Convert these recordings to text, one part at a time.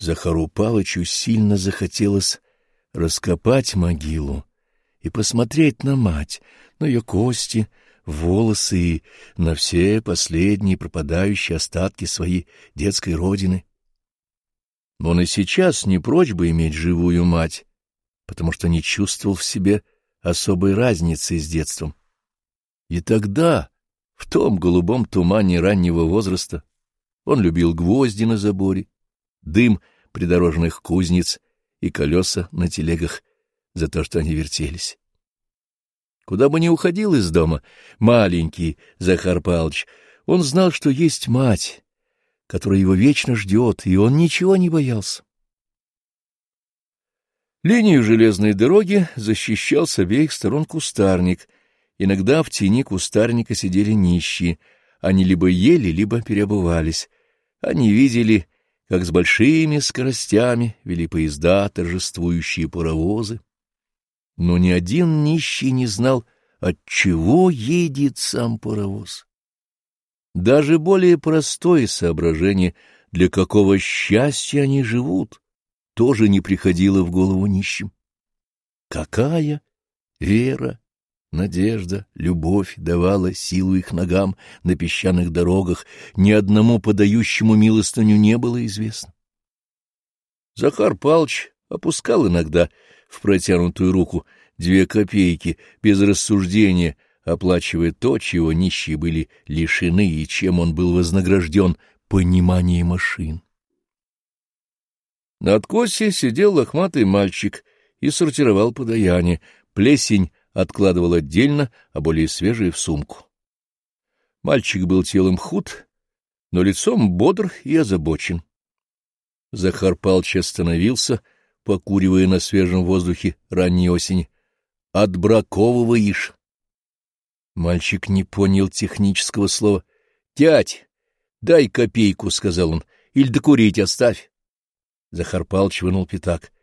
Захару Палычу сильно захотелось раскопать могилу и посмотреть на мать, на ее кости, волосы и на все последние пропадающие остатки своей детской родины. Он и сейчас не прочь бы иметь живую мать, потому что не чувствовал в себе особой разницы с детством. И тогда, в том голубом тумане раннего возраста, он любил гвозди на заборе, дым придорожных кузниц и колеса на телегах за то, что они вертелись. Куда бы ни уходил из дома маленький Захар Павлович, он знал, что есть мать, которая его вечно ждет, и он ничего не боялся. Линию железной дороги защищал с обеих сторон кустарник. Иногда в тени кустарника сидели нищие. Они либо ели, либо переобувались. Они видели как с большими скоростями вели поезда торжествующие паровозы. Но ни один нищий не знал, от чего едет сам паровоз. Даже более простое соображение, для какого счастья они живут, тоже не приходило в голову нищим. Какая вера, Надежда, любовь давала силу их ногам на песчаных дорогах, ни одному подающему милостыню не было известно. Захар Палч опускал иногда в протянутую руку две копейки, без рассуждения, оплачивая то, чего нищие были лишены и чем он был вознагражден понимание машин. На откосе сидел лохматый мальчик и сортировал подаяние. Плесень откладывал отдельно, а более свежие в сумку. Мальчик был телом худ, но лицом бодр и озабочен. Захар Палч остановился, покуривая на свежем воздухе ранней осени. «Отбраковываешь!» Мальчик не понял технического слова. «Дядь, дай копейку», — сказал он, — «или докурить оставь». Захар Палч вынул пятак. —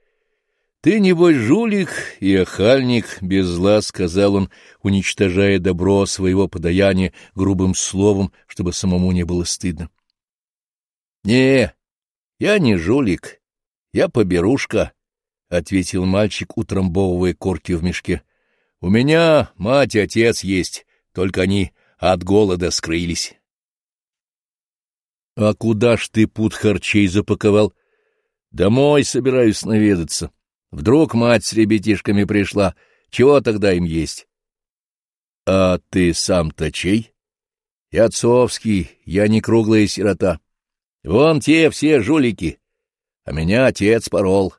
Ты, небось, жулик и охальник, — без зла сказал он, уничтожая добро своего подаяния грубым словом, чтобы самому не было стыдно. — Не, я не жулик, я поберушка, — ответил мальчик, утрамбовывая корки в мешке. — У меня мать и отец есть, только они от голода скрылись. — А куда ж ты пут харчей запаковал? — Домой собираюсь наведаться. Вдруг мать с ребятишками пришла, чего тогда им есть? — А ты сам-то чей? — Я отцовский, я не круглая сирота. Вон те все жулики, а меня отец порол.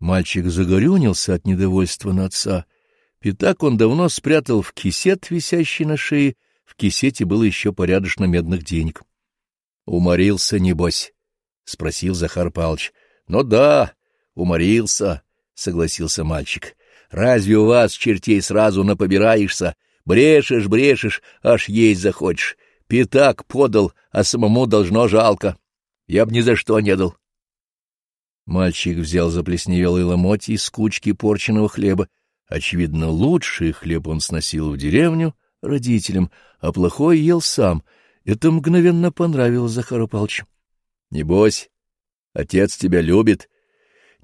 Мальчик загорюнился от недовольства на отца. Пятак он давно спрятал в кисет, висящий на шее. В кисете было еще порядочно медных денег. — Уморился, небось? — спросил Захар Павлович. — Ну да, Уморился, — согласился мальчик. — Разве у вас, чертей, сразу напобираешься? Брешешь, брешешь, аж есть захочешь. Пятак подал, а самому должно жалко. Я б ни за что не дал. Мальчик взял заплесневелый ломоть из кучки порченого хлеба. Очевидно, лучший хлеб он сносил в деревню родителям, а плохой ел сам. Это мгновенно понравилось Захару Палчу. — Небось, отец тебя любит,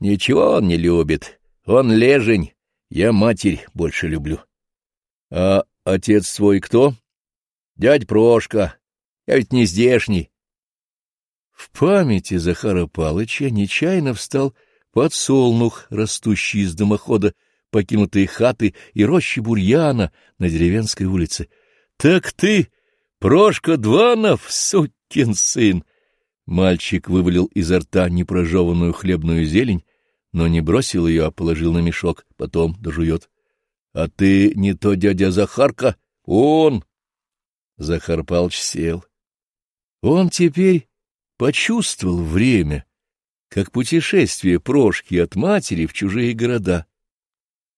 Ничего он не любит. Он лежень. Я матерь больше люблю. А отец твой кто? Дядь Прошка. Я ведь не здешний. В памяти Захара Палыча нечаянно встал подсолнух, растущий из дымохода, покинутые хаты и рощи бурьяна на деревенской улице. — Так ты, Прошка Дванов, сукин сын! Мальчик вывалил изо рта непрожеванную хлебную зелень но не бросил ее, а положил на мешок, потом дожует. — А ты не то дядя Захарка? Он! Захар Палыч сел. Он теперь почувствовал время, как путешествие прошки от матери в чужие города.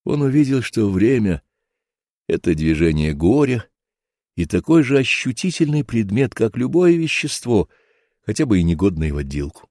Он увидел, что время — это движение горя и такой же ощутительный предмет, как любое вещество, хотя бы и негодное в отделку.